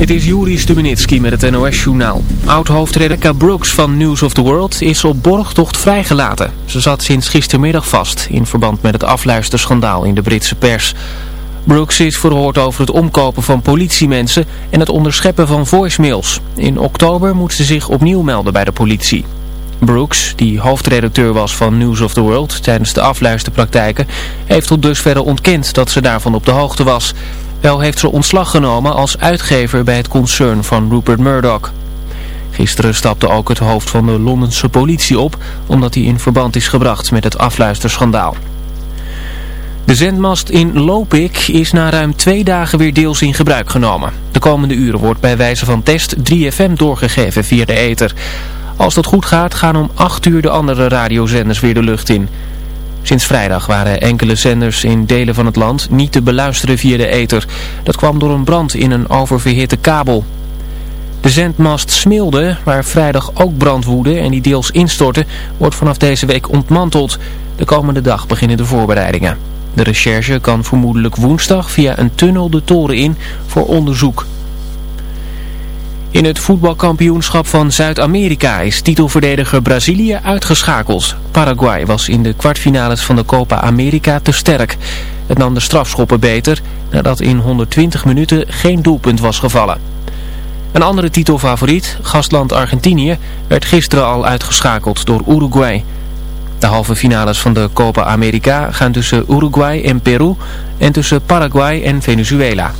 Dit is Juri Stubenitski met het NOS-journaal. Oud-hoofd Rebecca Brooks van News of the World is op borgtocht vrijgelaten. Ze zat sinds gistermiddag vast in verband met het afluisterschandaal in de Britse pers. Brooks is verhoord over het omkopen van politiemensen en het onderscheppen van voicemails. In oktober moet ze zich opnieuw melden bij de politie. Brooks, die hoofdredacteur was van News of the World tijdens de afluisterpraktijken, heeft tot dusverre ontkend dat ze daarvan op de hoogte was. Wel heeft ze ontslag genomen als uitgever bij het concern van Rupert Murdoch. Gisteren stapte ook het hoofd van de Londense politie op, omdat hij in verband is gebracht met het afluisterschandaal. De zendmast in Lopik is na ruim twee dagen weer deels in gebruik genomen. De komende uren wordt bij wijze van test 3FM doorgegeven via de ether. Als dat goed gaat, gaan om 8 uur de andere radiozenders weer de lucht in. Sinds vrijdag waren enkele zenders in delen van het land niet te beluisteren via de ether. Dat kwam door een brand in een oververhitte kabel. De zendmast Smilde, waar vrijdag ook brand woedde en die deels instortte, wordt vanaf deze week ontmanteld. De komende dag beginnen de voorbereidingen. De recherche kan vermoedelijk woensdag via een tunnel de toren in voor onderzoek. In het voetbalkampioenschap van Zuid-Amerika is titelverdediger Brazilië uitgeschakeld. Paraguay was in de kwartfinales van de Copa America te sterk. Het nam de strafschoppen beter nadat in 120 minuten geen doelpunt was gevallen. Een andere titelfavoriet, gastland Argentinië, werd gisteren al uitgeschakeld door Uruguay. De halve finales van de Copa America gaan tussen Uruguay en Peru en tussen Paraguay en Venezuela.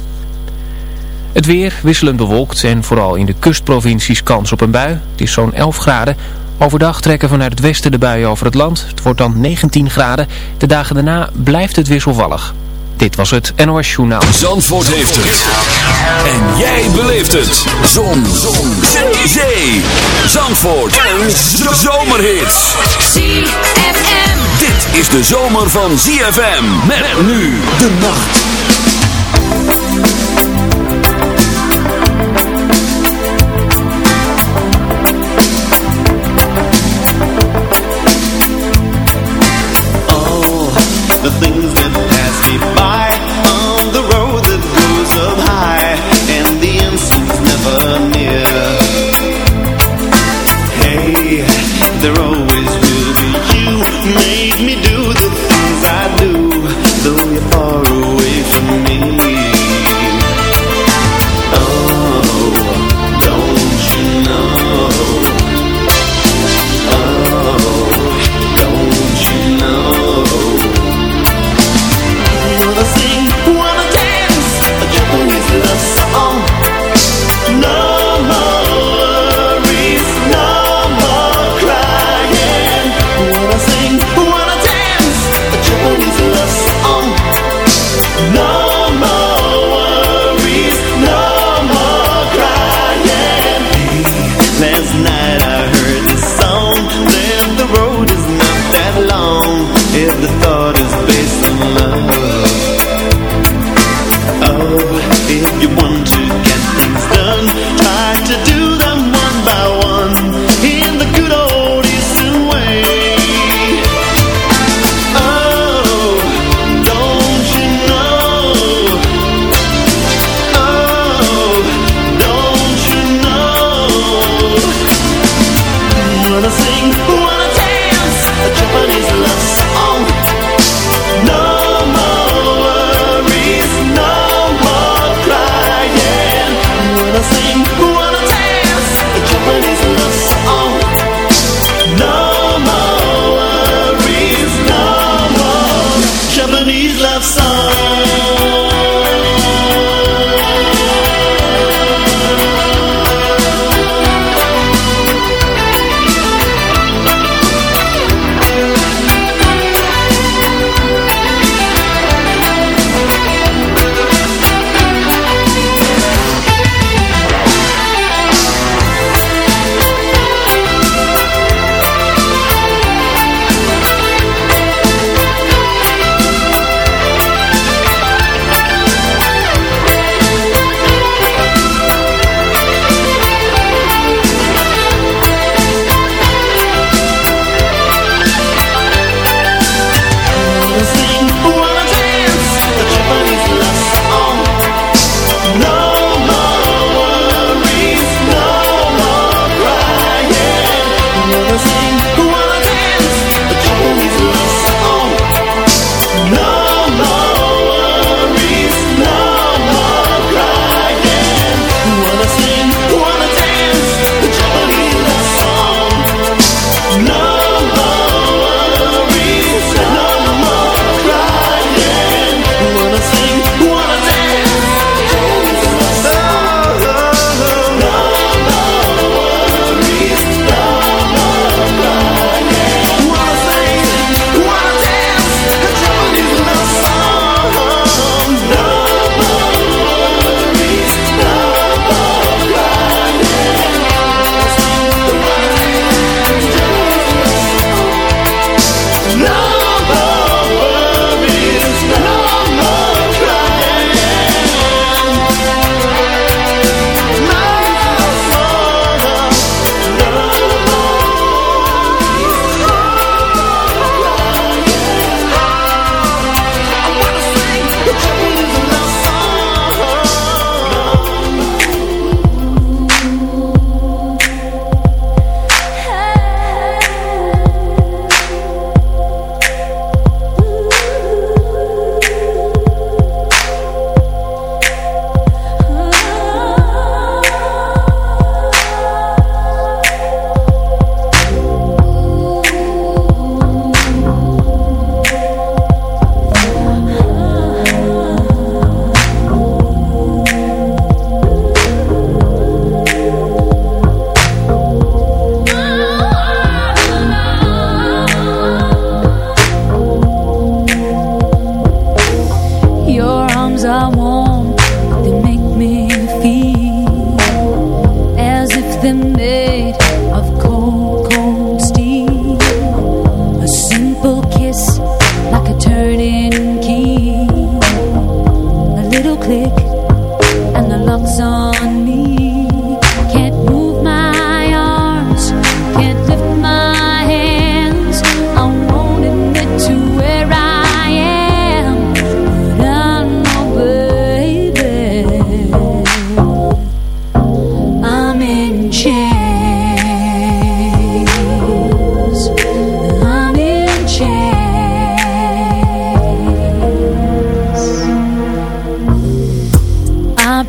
Het weer wisselend bewolkt en vooral in de kustprovincies kans op een bui. Het is zo'n 11 graden. Overdag trekken vanuit het westen de buien over het land. Het wordt dan 19 graden. De dagen daarna blijft het wisselvallig. Dit was het NOS Journaal. Zandvoort heeft het. En jij beleeft het. Zon. Zon. Zee. Zandvoort. En zomerhits. ZFM. Dit is de zomer van ZFM. Met nu de nacht.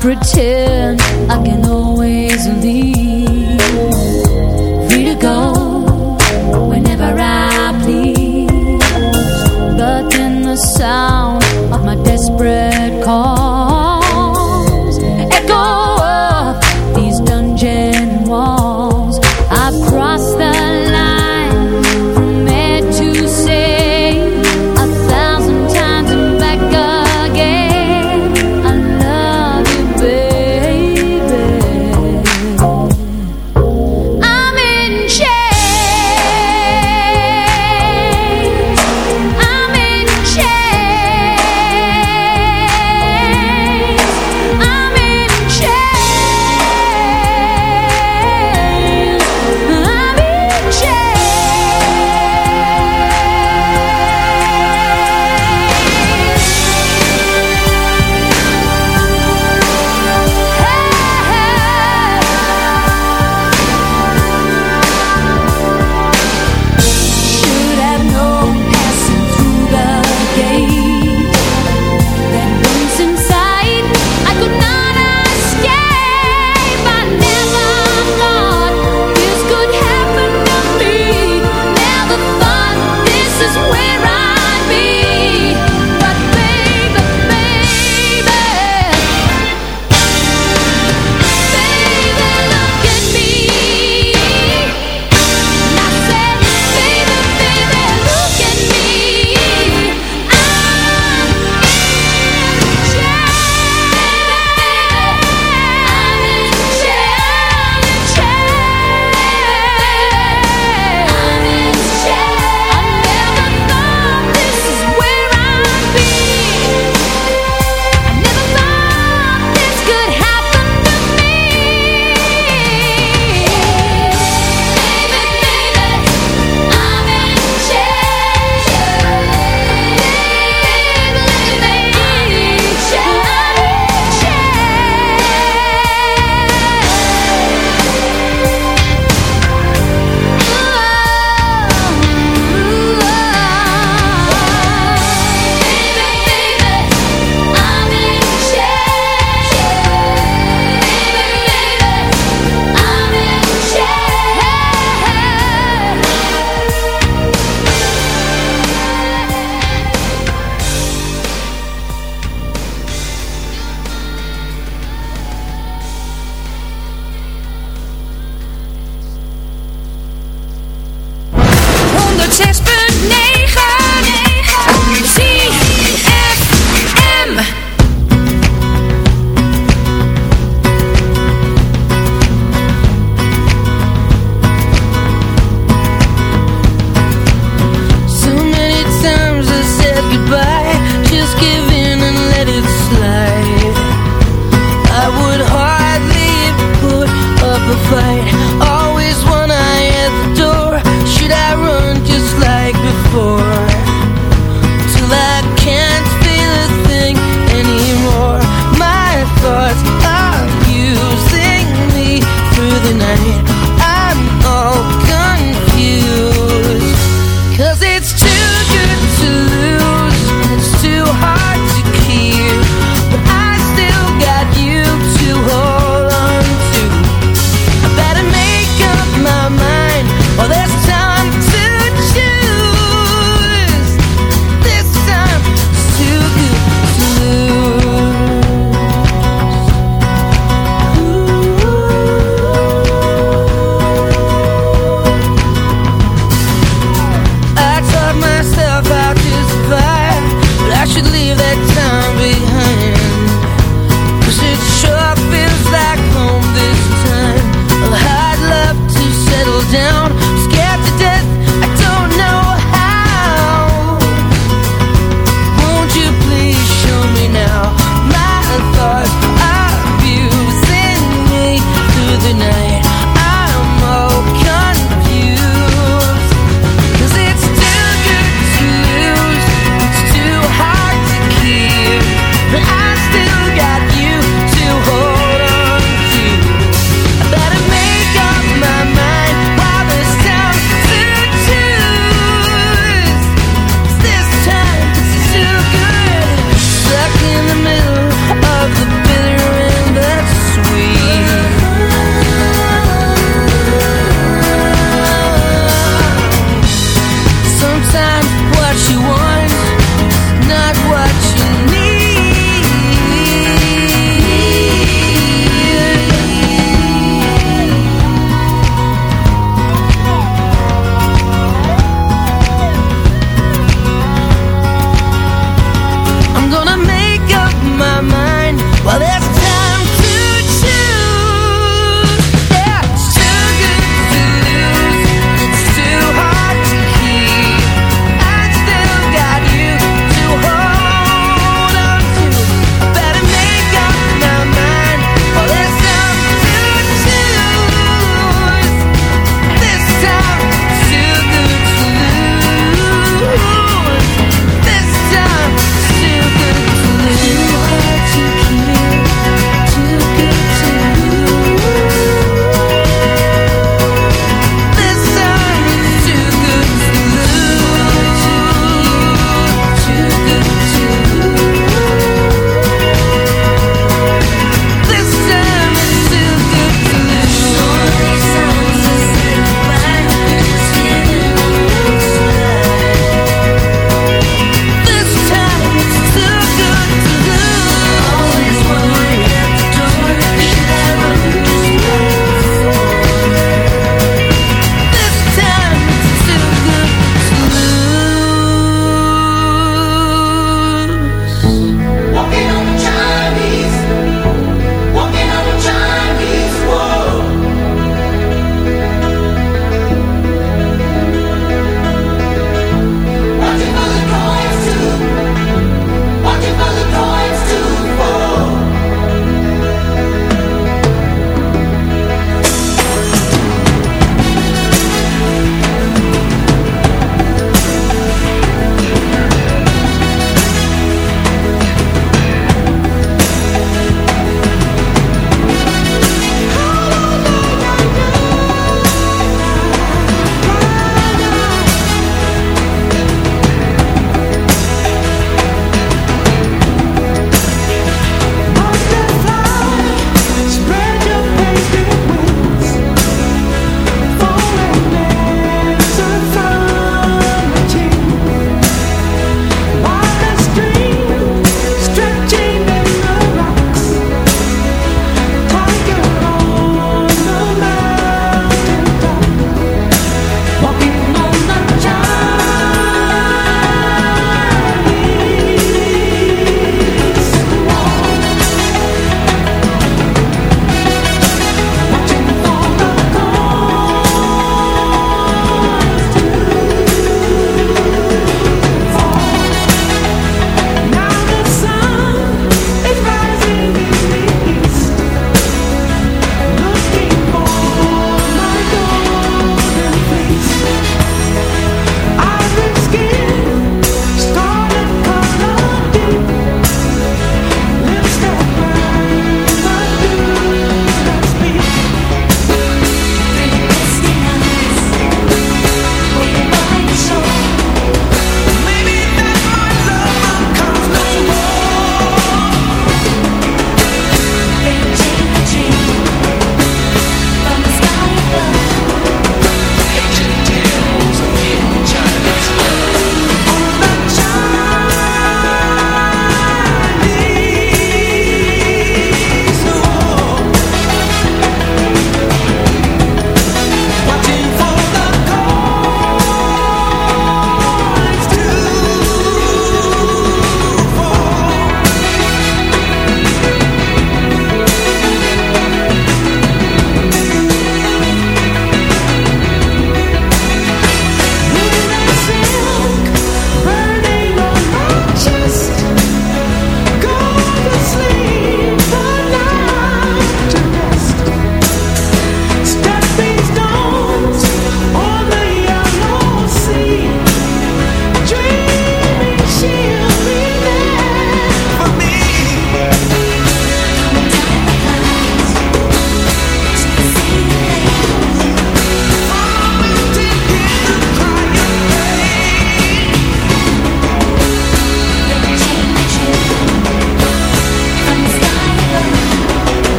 pretend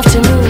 afternoon.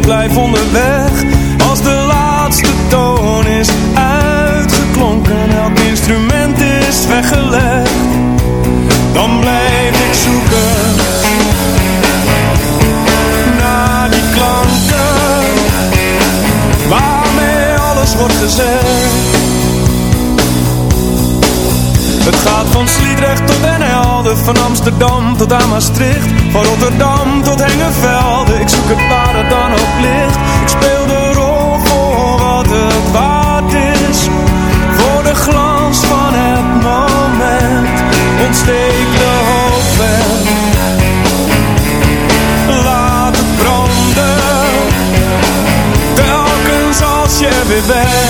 blijf onderweg Van Amsterdam tot aan Maastricht. Van Rotterdam tot Hengevelde Ik zoek het waar het dan ook ligt Ik speel de rol voor wat het waard is. Voor de glans van het moment. Ontsteek de hoop en Laat het branden. Telkens als je weer bent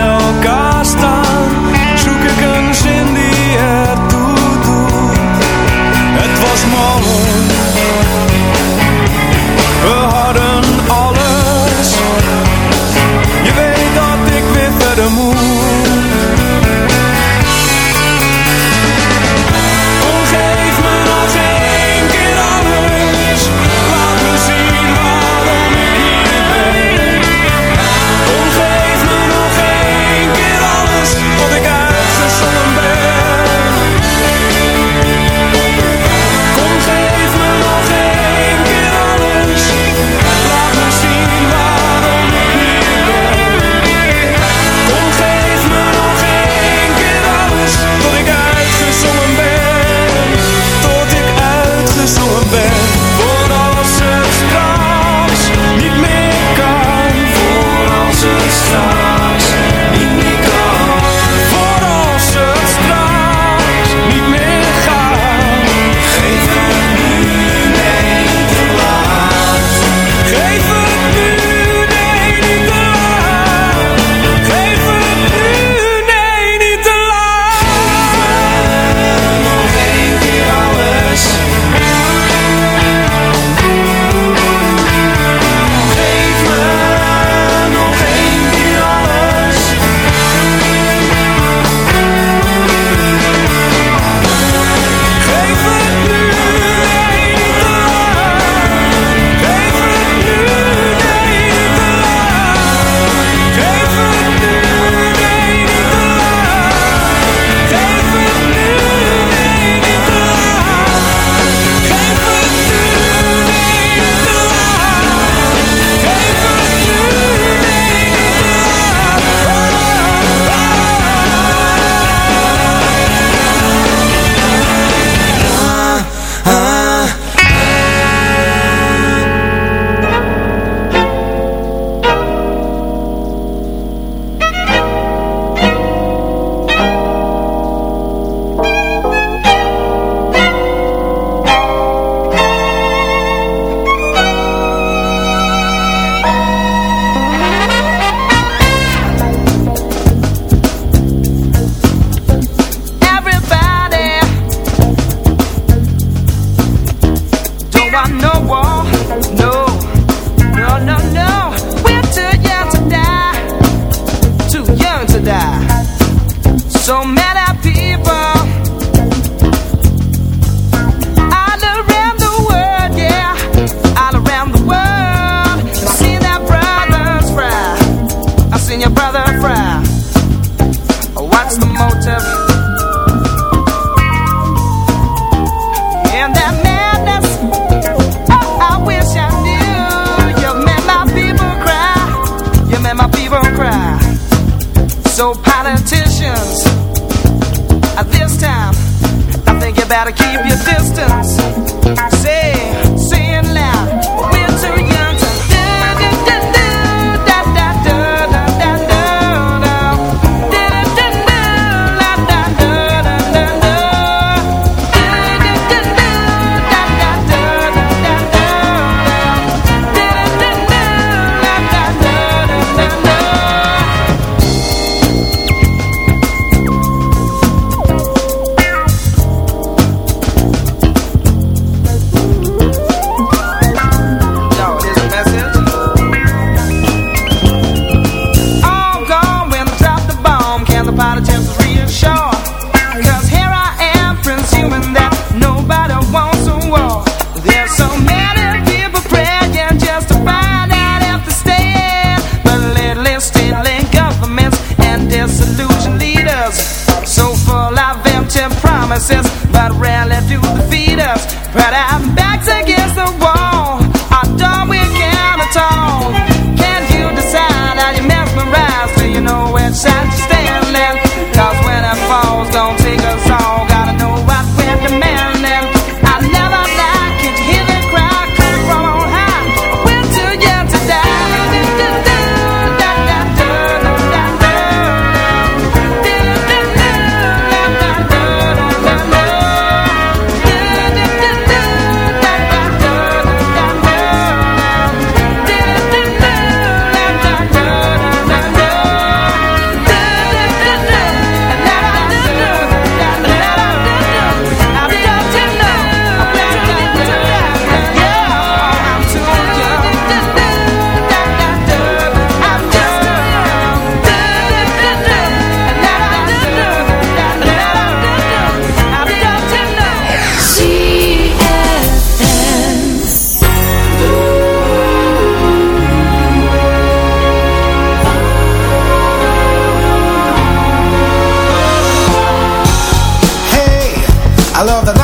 I love the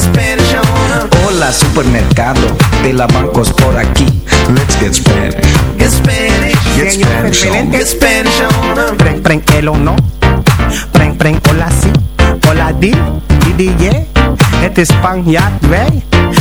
Spanish. On. Hola supermercado, de la bancos por aquí. Let's get Spanish. Get Spanish. Get Spanish on. Get Spanish on. Preng, preng, el o no. Preng, preng, hola si. Hola di, di, di, yeah. Het is Spanjaard, wij.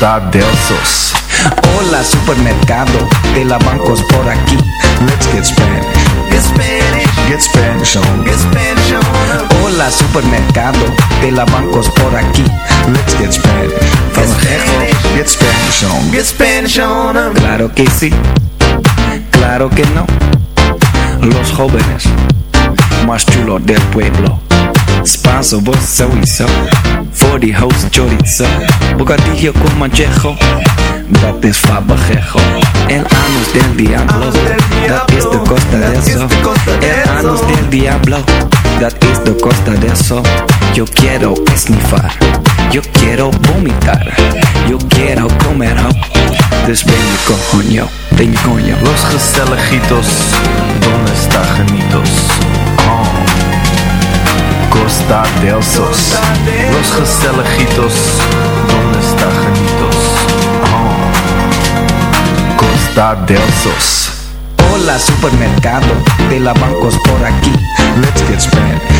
Oh. Costa del Sos. Hola supermercado, de la bancos por aquí. Let's get Spanish. Get Spanish. Get Spanish on. Get Spanish on. Hola supermercado, de la bancos por aquí. Let's get Spanish. From Ajejo, get Spanish on. Get Spanish on. 'em. Claro que sí, claro que no. Los jóvenes más chulos del pueblo. Spanso, vos sowieso. For the house chorizo. Bocadillo con manchejo. Dat is fabajejo. El anus del diablo. Dat is de costa de eso. El anus del diablo. Dat is de costa de eso. Yo quiero esnifar. Yo quiero vomitar. Yo quiero comer. Dus ben je coño. Ben je coño. Los Gestelejitos, donde está Janitos? Costa del Sos. Los Gestelejitos, donde está Janitos? Oh. Costa del Sos. Hola supermercado, de la bancos por aquí. Let's get Spanish.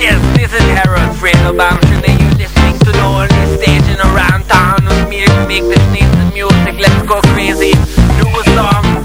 Yes, this is Harold Friedelbaum. Should they you listening to the only station around town with me to make this nice music? Let's go crazy. Do a song.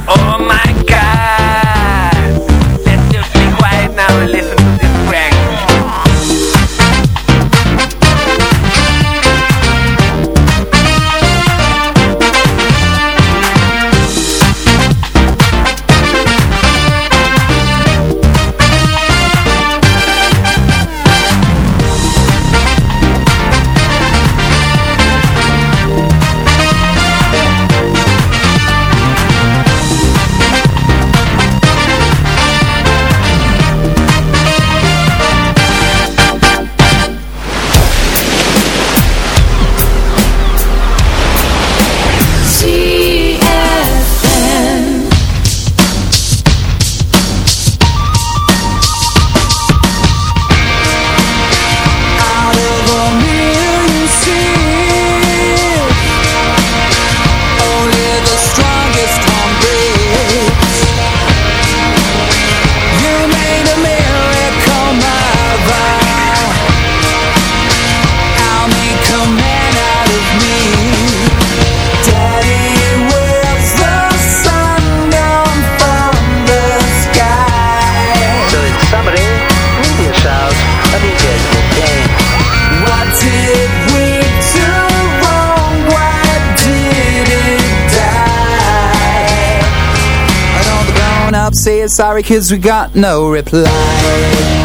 Say sorry cause we got no reply.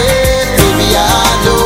I know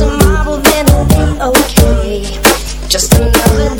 tomorrow, then it'll be okay. Just another